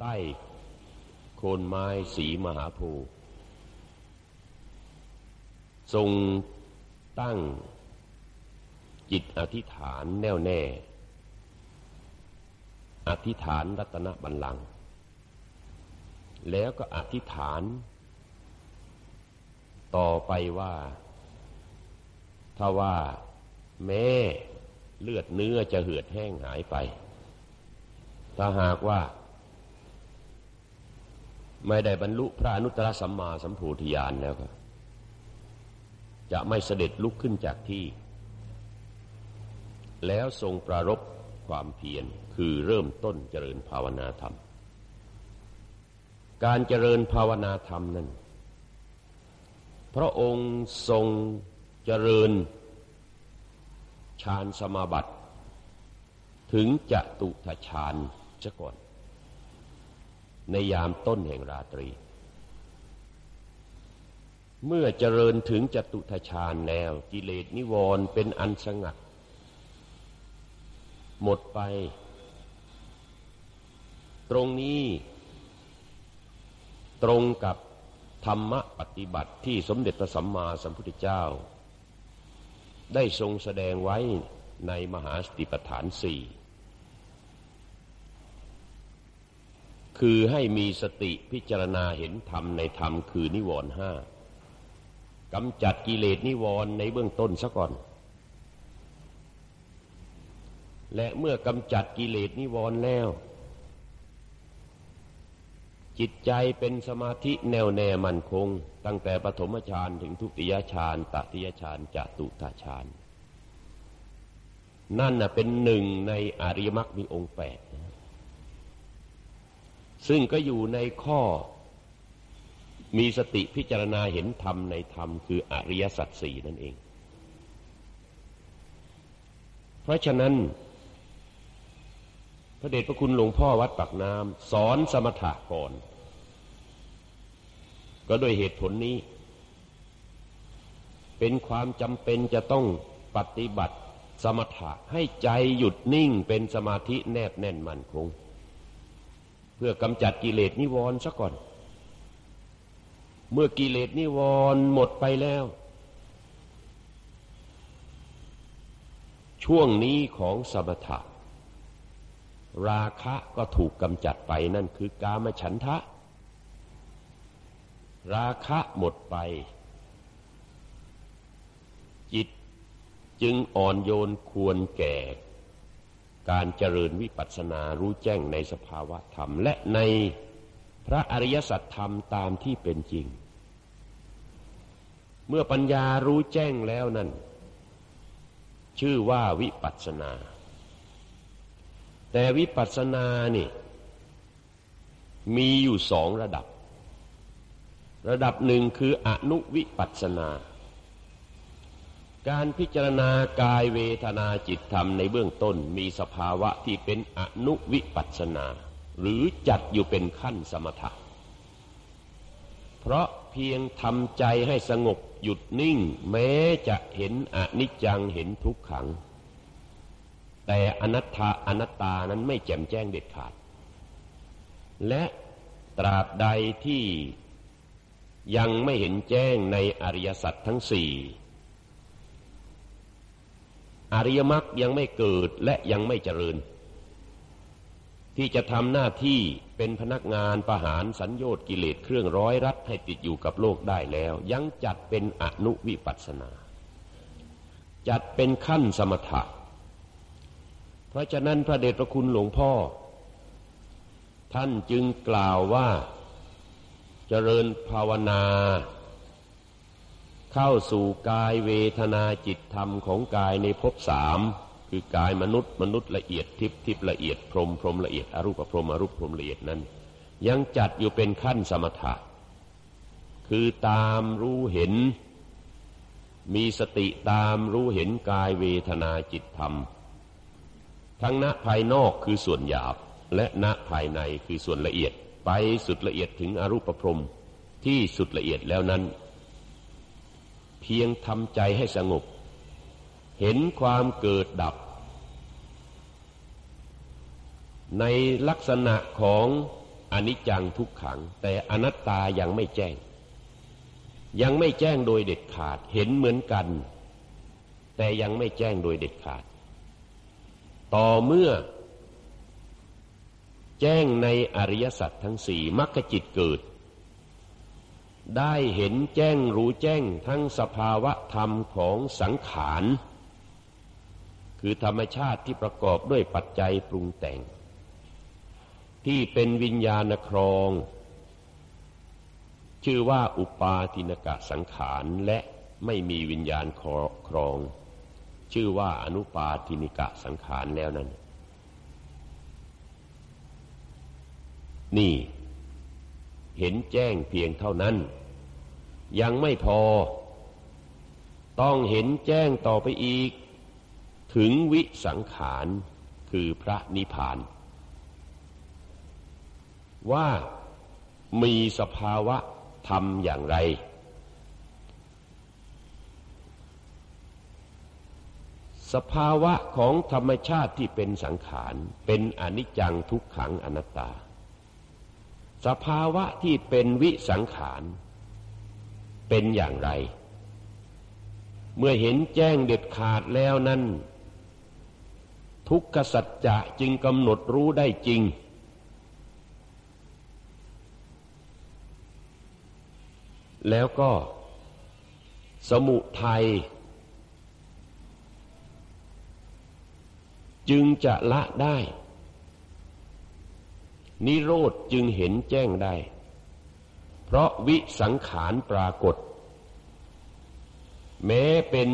ใต้โคนไม้สีมหาโพธิ์ทรงตั้งจิตอธิษฐานแน่วแน่ อธิษฐานรัตนบัลลังก์แล้วก็อธิษฐาน ต่อไปว่า ถ้าว่าแม่เลือดเนื้อจะเหือดแห้งหายไป ถ้าหากว่า ไม่ได้บรรลุพระอนุตตรสัมมาสัมโพธิญาณแล้วก็จะไม่เสด็จลุกขึ้นจากที่ แล้วทรงประรบความเพียรคือเริ่มต้นเจริญภาวนาธรรม การเจริญภาวนาธรรมนั้น พระองค์ทรงเจริญฌานสมาบัติ ถึงจะตุทฌานซะก่อน ในยามต้นแห่งราตรี เมื่อเจริญถึงจตุทชาญแล้วกิเลสนิวรณ์เป็นอันสงัด หมดไป ตรงนี้ ตรงกับธรรมะปฏิบัติที่สมเด็จพระสัมมาสัมพุทธเจ้า ได้ทรงแสดงไว้ในมหาสติปัฏฐานสี่ คือให้มีสติพิจารณาเห็นธรรมในธรรมคือนิวรณ์ห้ากำจัดกิเลสนิวรณ์ในเบื้องต้นซะก่อน และเมื่อกำจัดกิเลสนิวรณ์แล้ว จิตใจเป็นสมาธิแน่วแน่มั่นคง ตั้งแต่ปฐมฌานถึงทุติยฌานตติยฌานจตุตฌานนั่นเป็นหนึ่งในอริยมรรคมีองค์แปด ซึ่งก็อยู่ในข้อ มีสติพิจารณาเห็นธรรมในธรรมคืออริยสัจสี่นั่นเอง เพราะฉะนั้น พระเดชพระคุณหลวงพ่อวัดปากน้ำสอนสมถะก่อน ก็โดยเหตุผลนี้ เป็นความจำเป็นจะต้องปฏิบัติสมถะให้ใจหยุดนิ่งเป็นสมาธิแนบแน่นมั่นคง เพื่อกำจัดกิเลสนิวรณ์ซะก่อน เมื่อกิเลสนิวรณ์หมดไปแล้ว ช่วงนี้ของสมถะราคะก็ถูกกำจัดไปนั่นคือกามฉันทะ ราคะหมดไป จิตจึงอ่อนโยนควรแก่ การเจริญวิปัสสนารู้แจ้งในสภาวะธรรม และในพระอริยสัจธรรมตามที่เป็นจริง เมื่อปัญญารู้แจ้งแล้วนั่น ชื่อว่าวิปัสสนา แต่วิปัสสนานี่ มีอยู่สองระดับ ระดับหนึ่งคืออนุวิปัสสนา การพิจารณากายเวทนาจิตธรรมในเบื้องต้นมีสภาวะที่เป็นอนุวิปัสสนา หรือจัดอยู่เป็นขั้นสมถะ เพราะเพียงทำใจให้สงบหยุดนิ่ง แม้จะเห็นอนิจจังเห็นทุกขัง แต่อนัตตาอนัตตานั้นไม่แจ่มแจ้งเด็ดขาด และตราบใดที่ยังไม่เห็นแจ้งในอริยสัจทั้งสี่ อริยมรรคยังไม่เกิดและยังไม่เจริญ ที่จะทำหน้าที่เป็นพนักงานประหารสัญญต์กิเลสเครื่องร้อยรัดให้ติดอยู่กับโลกได้แล้ว ยังจัดเป็นอนุวิปัสนา จัดเป็นขั้นสมถะ เพราะฉะนั้นพระเดชพระคุณหลวงพ่อ ท่านจึงกล่าวว่าเจริญภาวนา เข้าสู่กายเวทนาจิตธรรมของกายในภพสามคือกายมนุษย์มนุษย์ละเอียดทิพทิพละเอียดพรมพรมละเอียดอรูปพรมอรูปพรมละเอียดนั้น ยังจัดอยู่เป็นขั้นสมถะ คือตามรู้เห็น มีสติตามรู้เห็นกายเวทนาจิตธรรม ทั้งณภายนอกคือส่วนหยาบและณภายในคือส่วนละเอียดไปสุดละเอียดถึงอรูปพรมที่สุดละเอียดแล้วนั้น เพียงทำใจให้สงบ เห็นความเกิดดับ ในลักษณะของอนิจจังทุกขัง แต่อนัตตายังไม่แจ้ง ยังไม่แจ้งโดยเด็ดขาดเห็นเหมือนกัน แต่ยังไม่แจ้งโดยเด็ดขาด ต่อเมื่อ แจ้งในอริยสัจทั้งสี่มรรคจิตเกิด ได้เห็นแจ้งรู้แจ้งทั้งสภาวะธรรมของสังขาร คือธรรมชาติที่ประกอบด้วยปัจจัยปรุงแต่ง ที่เป็นวิญญาณครอง ชื่อว่าอุปาทินกะสังขารและไม่มีวิญญาณครอง ชื่อว่าอนุปาทินิกะสังขารแล้วนั้น นี่ เห็นแจ้งเพียงเท่านั้น ยังไม่พอ ต้องเห็นแจ้งต่อไปอีก ถึงวิสังขารคือพระนิพพาน ว่ามีสภาวะธรรมอย่างไร สภาวะของธรรมชาติที่เป็นสังขาร เป็นอนิจจังทุกขังอนัตตา สภาวะที่เป็นวิสังขาร เป็นอย่างไร เมื่อเห็นแจ้งเด็ดขาดแล้วนั้น ทุกขสัจจะจึงกำหนดรู้ได้จริง แล้วก็ สมุทัยจึงจะละได้ นิโรธจึงเห็นแจ้งได้ เพราะวิสังขารปรากฏ แม้เป็น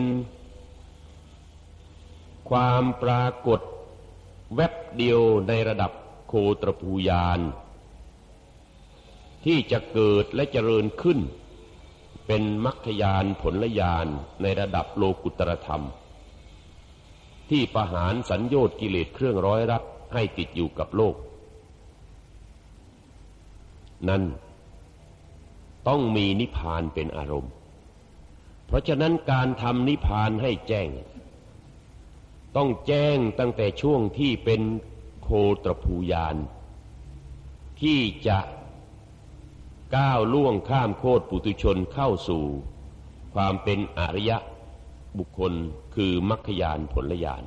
ความปรากฏแวบเดียวในระดับโคตรภูยาน ที่จะเกิดและเจริญขึ้น เป็นมรรคยานผลยานในระดับโลกุตรธรรม ที่ประหารสัญญต์กิเลสเครื่องร้อยรัดให้ติดอยู่กับโลก นั้น ต้องมีนิพพานเป็นอารมณ์ เพราะฉะนั้นการทำนิพพานให้แจ้ง ต้องแจ้งตั้งแต่ช่วงที่เป็นโคตรภูยาน ที่จะก้าวล่วงข้ามโคตรปุตุชนเข้าสู่ ความเป็นอริยะบุคคลคือมรรคยานผลยาน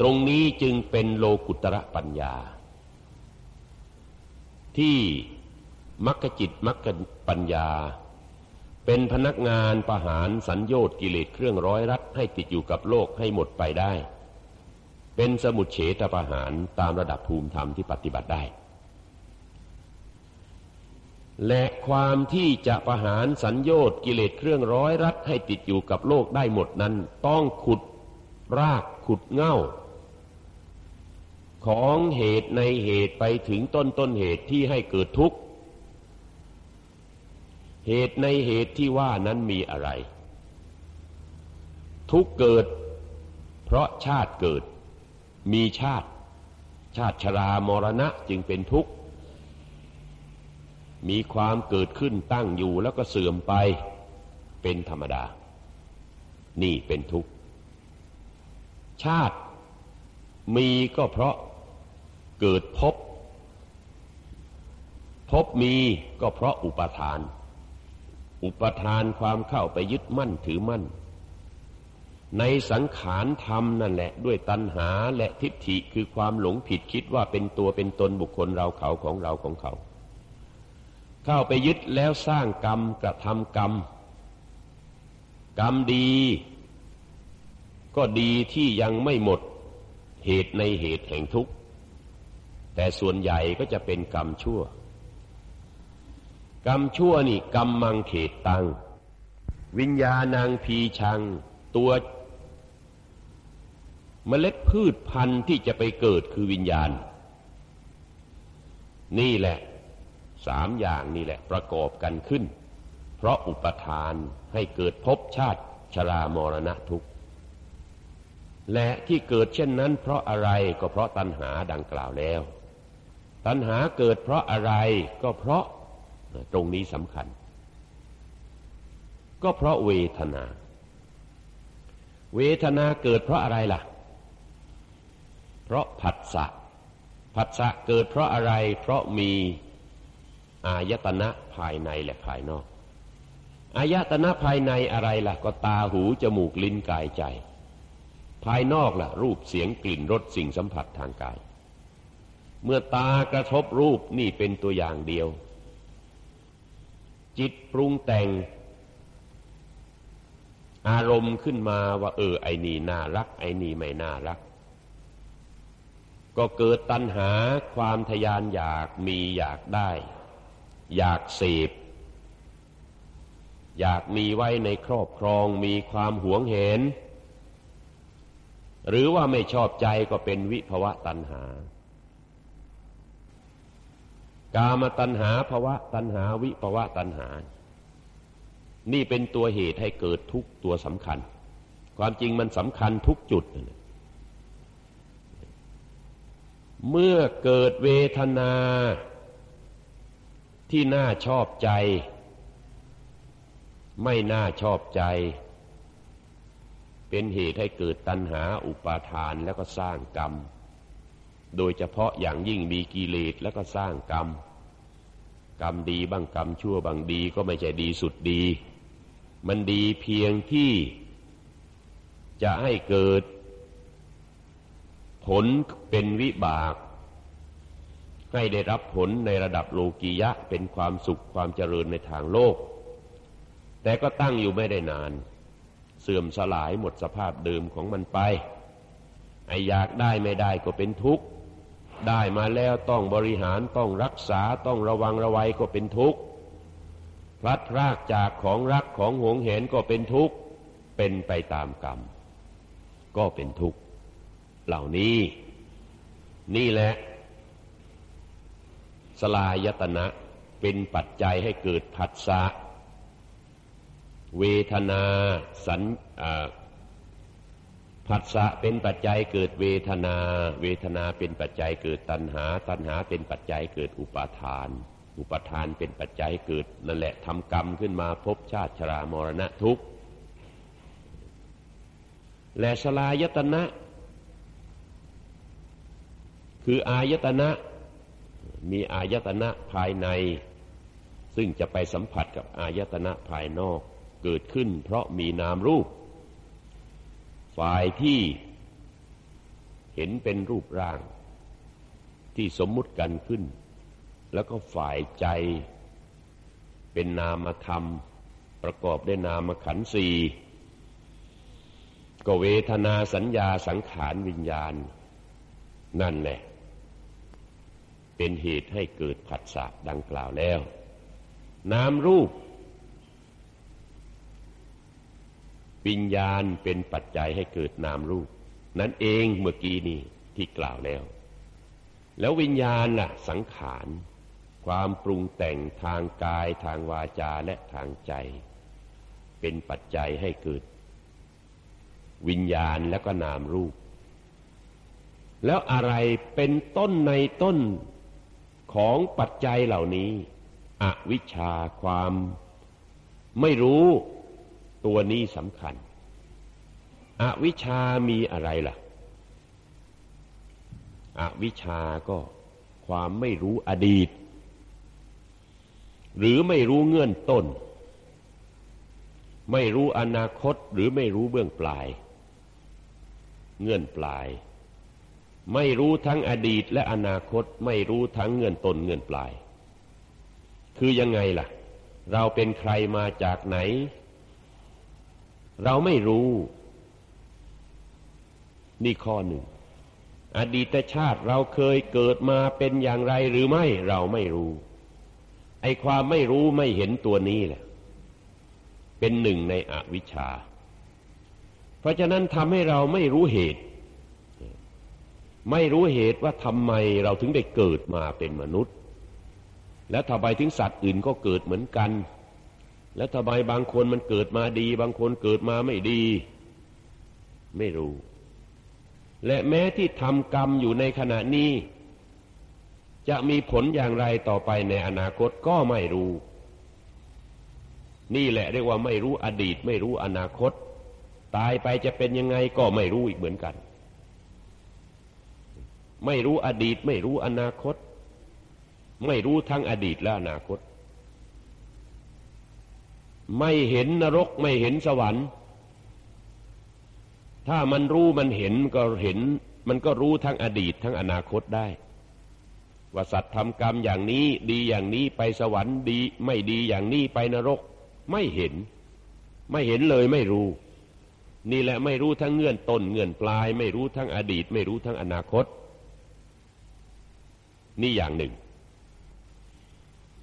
ตรงนี้จึงเป็นโลกุตระปัญญา ที่มรรคจิตมรรคปัญญา เป็นพนักงานประหารสัญญต์กิเลสเครื่องร้อยรัดให้ติดอยู่กับโลกให้หมดไปได้ เป็นสมุดเฉตประหารตามระดับภูมิธรรมที่ปฏิบัติได้ และความที่จะประหารสัญญต์กิเลสเครื่องร้อยรัดให้ติดอยู่กับโลกได้หมดนั้น ต้องขุดรากขุดเง่า ของเหตุในเหตุไปถึงต้นต้นเหตุที่ให้เกิดทุกข์ เหตุในเหตุที่ว่านั้นมีอะไร ทุกเกิด เพราะชาติเกิด มีชาติ ชาติชรามรณะจึงเป็นทุกข์ มีความเกิดขึ้นตั้งอยู่แล้วก็เสื่อมไปเป็นธรรมดา นี่เป็นทุกข์ ชาติมีก็เพราะ เกิดพบ พบมีก็เพราะอุปทาน อุปทานความเข้าไปยึดมั่นถือมั่น ในสังขารธรรมนั่นแหละ ด้วยตัณหาและทิฏฐิคือความหลงผิดคิดว่าเป็นตัวเป็นตนบุคคลเราเขาของเราของเขา เข้าไปยึดแล้วสร้างกรรมกระทำกรรม กรรมดี ก็ดีที่ยังไม่หมดเหตุในเหตุแห่งทุกข์ แต่ส่วนใหญ่ก็จะเป็นกรรมชั่ว กรรมชั่วนี่กรรมมังเขตตัง วิญญาณังพีชัง ตัวเมล็ดพืชพันธุ์ที่จะไปเกิดคือวิญญาณ นี่แหละสามอย่างนี่แหละประกอบกันขึ้น เพราะอุปทานให้เกิดภพชาติชรามรณะทุกข์และที่เกิดเช่นนั้นเพราะอะไรก็เพราะตัณหาดังกล่าวแล้ว ตัณหาเกิดเพราะอะไรก็เพราะตรงนี้สำคัญ ก็เพราะเวทนา เวทนาเกิดเพราะอะไรล่ะ เพราะผัสสะผัสสะเกิดเพราะอะไร เพราะมีอายตนะภายในและภายนอกอายตนะภายในอะไรล่ะ ก็ตาหูจมูกลิ้นกายใจ ภายนอกล่ะ รูปเสียงกลิ่นรสสิ่งสัมผัสทางกาย เมื่อตากระทบรูปนี่เป็นตัวอย่างเดียว จิตปรุงแต่ง อารมณ์ขึ้นมาว่าเออไอ้นี่น่ารัก ไอ้นี่ไม่น่ารัก ก็เกิดตัณหาความทยานอยากมีอยากได้ อยากเสพอยากมีไว้ในครอบครองมีความหวงเห็น หรือว่าไม่ชอบใจก็เป็นวิภวะตัณหา กามตัณหาภวะตัณหาวิภวะตัณหา นี่เป็นตัวเหตุให้เกิดทุกตัวสำคัญ ความจริงมันสำคัญทุกจุด เมื่อเกิดเวทนาที่น่าชอบใจ ไม่น่าชอบใจ เป็นเหตุให้เกิดตัณหาอุปาทานแล้วก็สร้างกรรม โดยเฉพาะอย่างยิ่งมีกิเลสแล้วก็สร้างกรรม กรรมดีบ้างกรรมชั่วบางดีก็ไม่ใช่ดีสุดดี มันดีเพียงที่จะให้เกิด ผลเป็นวิบาก ให้ได้รับผลในระดับโลกียะเป็นความสุขความเจริญในทางโลก แต่ก็ตั้งอยู่ไม่ได้นาน เสื่อมสลายหมดสภาพเดิมของมันไปไออยากได้ไม่ได้ก็เป็นทุกข์ ได้มาแล้วต้องบริหารต้องรักษาต้องระวังระวัยก็เป็นทุกข์พลัดพรากจากของรักของหวงเห็นก็เป็นทุกข์เป็นไปตามกรรม ก็เป็นทุกข์เหล่านี้ นี่แหละสลายตนะเป็นปัจจัยให้เกิดผัสสะเวทนาสัญ ผัสสะเป็นปัจจัยเกิดเวทนา เวทนาเป็นปัจจัยเกิดตัณหา ตัณหาเป็นปัจจัยเกิดอุปาทาน อุปาทานเป็นปัจจัยเกิดนั่นแหละทำกรรมขึ้นมาพบชาติชรามรณะทุกข์และสลายตนะ คืออายตนะ มีอายตนะภายใน ซึ่งจะไปสัมผัสกับอายตนะภายนอกเกิดขึ้นเพราะมีนามรูป ฝ่ายที่เห็นเป็นรูปร่างที่สมมุติกันขึ้น แล้วก็ฝ่ายใจเป็นนามธรรม ประกอบด้วยนามขันธ์สี่ก็เวทนาสัญญาสังขารวิญญาณ นั่นแหละ เป็นเหตุให้เกิดผัสสะดังกล่าวแล้ว นามรูป วิญญาณเป็นปัจจัยให้เกิดนามรูป นั่นเองเมื่อกี้นี้ที่กล่าวแล้ว แล้ววิญญาณน่ะสังขารความปรุงแต่งทางกายทางวาจาและทางใจ เป็นปัจจัยให้เกิด วิญญาณแล้วก็นามรูป แล้วอะไรเป็นต้นในต้นของปัจจัยเหล่านี้ อวิชชาความไม่รู้ ตัวนี้สำคัญ อวิชามีอะไรล่ะ อวิชาก็ความไม่รู้อดีต หรือไม่รู้เงื่อนต้น ไม่รู้อนาคตหรือไม่รู้เบื้องปลาย เงื่อนปลาย ไม่รู้ทั้งอดีตและอนาคตไม่รู้ทั้งเงื่อนต้นเงื่อนปลาย คือยังไงล่ะ เราเป็นใครมาจากไหน เราไม่รู้ นี่ข้อหนึ่ง อดีตชาติเราเคยเกิดมาเป็นอย่างไรหรือไม่ เราไม่รู้ ไอความไม่รู้ไม่เห็นตัวนี้แหละ เป็นหนึ่งในอวิชชา เพราะฉะนั้นทำให้เราไม่รู้เหตุ ไม่รู้เหตุว่าทำไมเราถึงได้เกิดมาเป็นมนุษย์ และทำไมถึงสัตว์อื่นก็เกิดเหมือนกัน และทำไมบางคนมันเกิดมาดี บางคนเกิดมาไม่ดี ไม่รู้ และแม้ที่ทำกรรมอยู่ในขณะนี้ จะมีผลอย่างไรต่อไปในอนาคตก็ไม่รู้ นี่แหละเรียกว่าไม่รู้อดีต ไม่รู้อนาคต ตายไปจะเป็นยังไงก็ไม่รู้อีกเหมือนกัน ไม่รู้อดีต ไม่รู้อนาคต ไม่รู้ทั้งอดีตและอนาคต ไม่เห็นนรกไม่เห็นสวรรค์ ถ้ามันรู้มันเห็นก็เห็น มันก็รู้ทั้งอดีตทั้งอนาคตได้ ว่าสัตว์ทำกรรมอย่างนี้ดีอย่างนี้ไปสวรรค์ดี ไม่ดีอย่างนี้ไปนรก ไม่เห็น ไม่เห็นเลยไม่รู้ นี่แหละไม่รู้ทั้งเงื่อนต้นเงื่อนปลาย ไม่รู้ทั้งอดีต ไม่รู้ทั้งอนาคต นี่อย่างหนึ่ง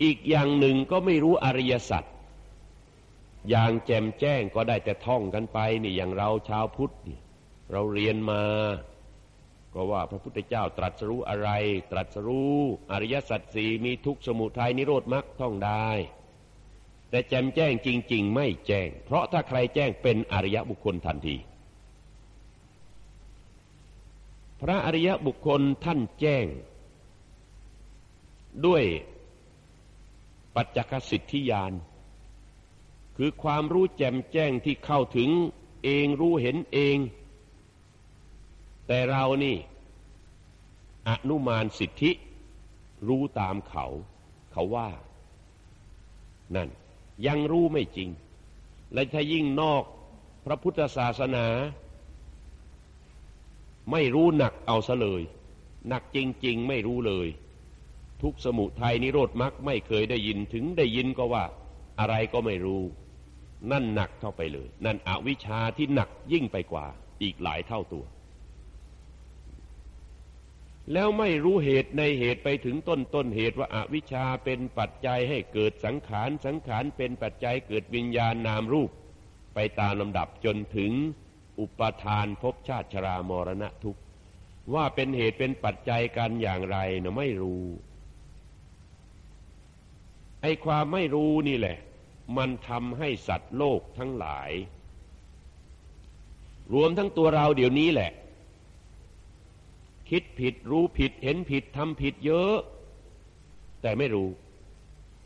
อีกอย่างหนึ่งก็ไม่รู้อริยสัจ อย่างแจมแจ้งก็ได้แต่ท่องกันไปนี่อย่างเราชาวพุทธเราเรียนมา ก็ว่าพระพุทธเจ้าตรัสรู้อะไร ตรัสรู้อริยสัจสี่มีทุกสมุทัยนิโรธมรรคท่องได้ แต่แจมแจ้งจริง ๆ ไม่แจ้ง เพราะถ้าใครแจ้งเป็นอริยบุคคลทันที พระอริยบุคคลท่านแจ้ง ด้วยปัจจคสิทธิญาณ คือความรู้แจ่มแจ้งที่เข้าถึงเองรู้เห็นเอง แต่เรานี่ อนุมานสิทธิ รู้ตามเขา เขาว่า นั่น ยังรู้ไม่จริง และถ้ายิ่งนอกพระพุทธศาสนา ไม่รู้หนักเอาซะเลย หนักจริง ๆ ไม่รู้เลย ทุกสมุทัยนิโรธมรรคไม่เคยได้ยินถึงได้ยินก็ว่า อะไรก็ไม่รู้ นั่นหนักเข้าไปเลย นั่นอวิชชาที่หนักยิ่งไปกว่า อีกหลายเท่าตัว แล้วไม่รู้เหตุในเหตุไปถึงต้นต้นเหตุว่าอาวิชชาเป็นปัจจัยให้เกิดสังขารสังขารเป็นปัจจัยเกิดวิญญาณนามรูป ไปตามลำดับจนถึงอุปทานภพชาติชรามรณะทุกว่าเป็นเหตุเป็นปัจจัยกันอย่างไรเนะไม่รู้ไอความไม่รู้นี่แหละ มันทำให้สัตว์โลกทั้งหลาย รวมทั้งตัวเราเดี๋ยวนี้แหละ คิดผิดรู้ผิดเห็นผิดทำผิดเยอะ แต่ไม่รู้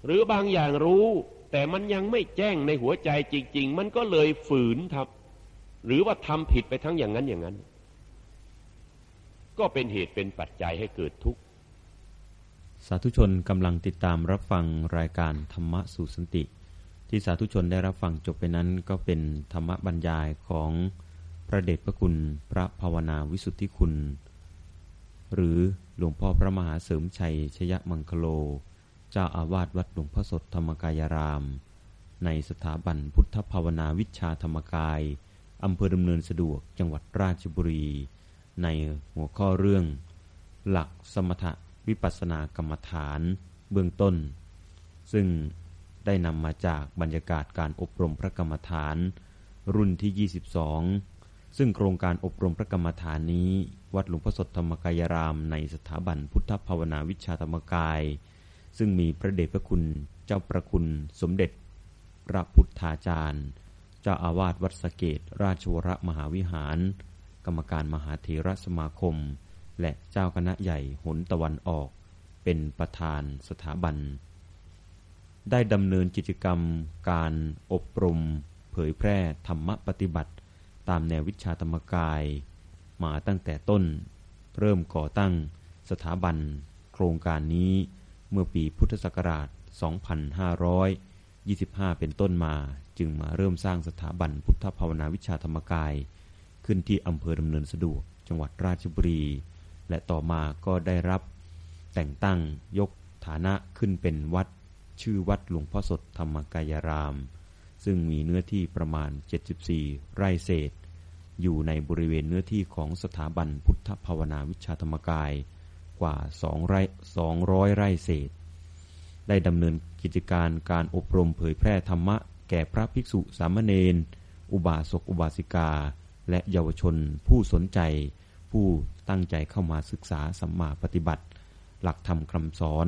หรือบางอย่างรู้ แต่มันยังไม่แจ้งในหัวใจจริง ๆ มันก็เลยฝืนทำหรือว่าทำผิดไปทั้งอย่างนั้นอย่างนั้น ก็เป็นเหตุเป็นปัจจัยให้เกิดทุกข์สาธุชนกำลังติดตามรับฟังรายการธรรมะสู่สันติ ที่สาธุชนได้รับฟังจบไปนั้น ก็เป็นธรรมบรรยายของพระเดชพระคุณพระภาวนาวิสุทธิคุณ หรือหลวงพ่อพระมหาเสริมชัยชยมังคโล เจ้าอาวาสวัดหลวงพ่อสดธรรมกายราม ในสถาบันพุทธภาวนาวิชาธรรมกายอำเภอดำเนินสะดวกจังหวัดราชบุรี ในหัวข้อเรื่อง หลักสมถะวิปัสสนากรรมฐานเบื้องต้น ซึ่ง ได้นำมาจากบรรยากาศการอบรมพระกรรมฐาน รุ่นที่ 22 ซึ่งโครงการอบรมพระกรรมฐานนี้ วัดหลวงพ่อสดธรรมกายราม ในสถาบันพุทธภาวนาวิชาธรรมกาย ซึ่งมีพระเดชพระคุณเจ้าประคุณสมเด็จ พระพุทธาจารย์ เจ้าอาวาสวัดสเกต ราชวรมหาวิหาร กรรมการมหาเทรสมาคม และเจ้าคณะใหญ่หนตะวันออก เป็นประธานสถาบัน ได้ดำเนินกิจกรรม การอบรม เผยแพร่ธรรมปฏิบัติ ตามแนววิชาธรรมกาย มาตั้งแต่ต้น เริ่มก่อตั้งสถาบัน โครงการนี้เมื่อปีพุทธศักราช 2525 เป็นต้นมา จึงมาเริ่มสร้างสถาบันพุทธภาวนาวิชาธรรมกาย ขึ้นที่อำเภอดำเนินสะดวก จังหวัดราชบุรี และต่อมาก็ได้รับแต่งตั้งยกฐานะขึ้นเป็นวัด ชื่อวัดหลวงพ่อสดธรรมกายราม ซึ่งมีเนื้อที่ประมาณ 74 ไร่เศษ อยู่ในบริเวณเนื้อที่ของสถาบันพุทธภาวนาวิชาธรรมกายกว่า2ไร่200 ไร่เศษ ได้ดำเนินกิจการการอบรมเผยแพร่ธรรมะ แก่พระภิกษุสามเณรอุบาสกอุบาสิกา และเยาวชนผู้สนใจ ผู้ตั้งใจเข้ามาศึกษาสัมมาปฏิบัติ หลักธรรมคำสอน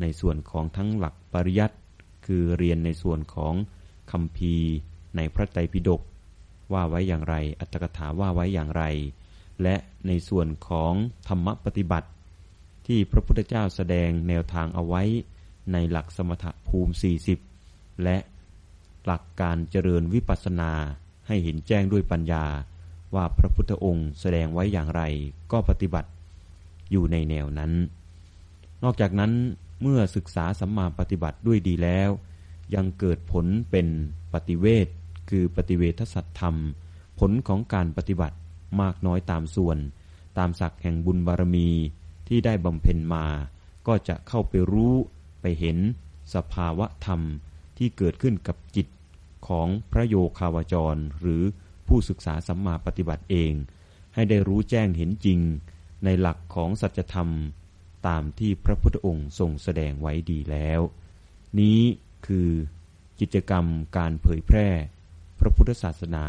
ในส่วนของทั้งหลักปริยัติคือเรียนในส่วนของคำพีในพระไตรปิฎกว่าไว้อย่างไร อัตถกถาว่าไว้อย่างไร และในส่วนของธรรมปฏิบัติ ที่พระพุทธเจ้าแสดงแนวทางเอาไว้ในหลักสมถภูมิ 40 และหลักการเจริญวิปัสสนาให้เห็นแจ้งด้วยปัญญา ว่าพระพุทธองค์แสดงไว้อย่างไรก็ปฏิบัติอยู่ในแนวนั้น นอกจากนั้น เมื่อศึกษาสัมมาปฏิบัติด้วยดีแล้ว ยังเกิดผลเป็นปฏิเวทคือปฏิเวทสัตธรรม ผลของการปฏิบัติมากน้อยตามส่วน ตามศักแห่งบุญบารมีที่ได้บำเพ็ญมา ก็จะเข้าไปรู้ไปเห็นสภาวะธรรมที่เกิดขึ้นกับจิตของพระโยคาวจร หรือผู้ศึกษาสัมมาปฏิบัติเอง ให้ได้รู้แจ้งเห็นจริง ในหลักของสัจธรรม ตามที่พระพุทธองค์ทรงแสดงไว้ดีแล้ว นี้คือกิจกรรมการเผยแพร่ พระพุทธศาสนา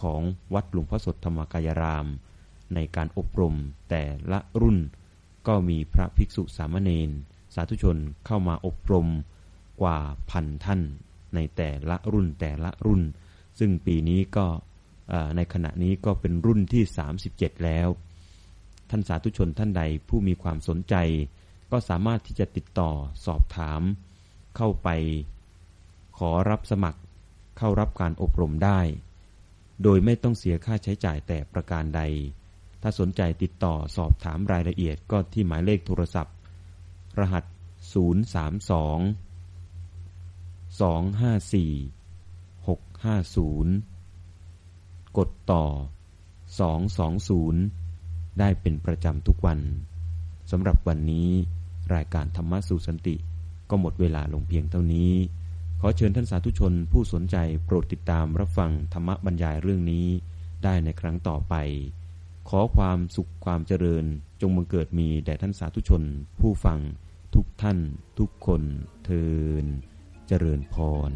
ของวัดหลวงพ่อสดธรรมกายราม ในการอบรมแต่ละรุ่น ก็มีพระภิกษุสามเณรสาธุชนเข้ามาอบรมกว่าพันท่านในแต่ละรุ่นแต่ละรุ่น ซึ่งปีนี้ก็ในขณะนี้ก็เป็นรุ่นที่ 37 แล้ว ท่านสาธุชนท่านใดผู้มีความสนใจ ก็สามารถที่จะติดต่อสอบถาม เข้าไป ขอรับสมัคร เข้ารับการอบรมได้ โดยไม่ต้องเสียค่าใช้จ่ายแต่ประการใด ถ้าสนใจติดต่อสอบถามรายละเอียดก็ที่หมายเลขโทรศัพท์ รหัส 032สองห้าสี่หกดต่อสองสองศูนย์ ได้เป็นประจำทุกวันสำหรับวันนี้รายการธรรมะสู่สันติ ก็หมดเวลาลงเพียงเท่านี้ ขอเชิญท่านสาธุชนผู้สนใจโปรดติดตามรับฟังธรรมบรรยายเรื่องนี้ ได้ในครั้งต่อไป ขอความสุขความเจริญจงบังเกิดมีแด่ท่านสาธุชน ผู้ฟังทุกท่านทุกคนเทินเจริญพร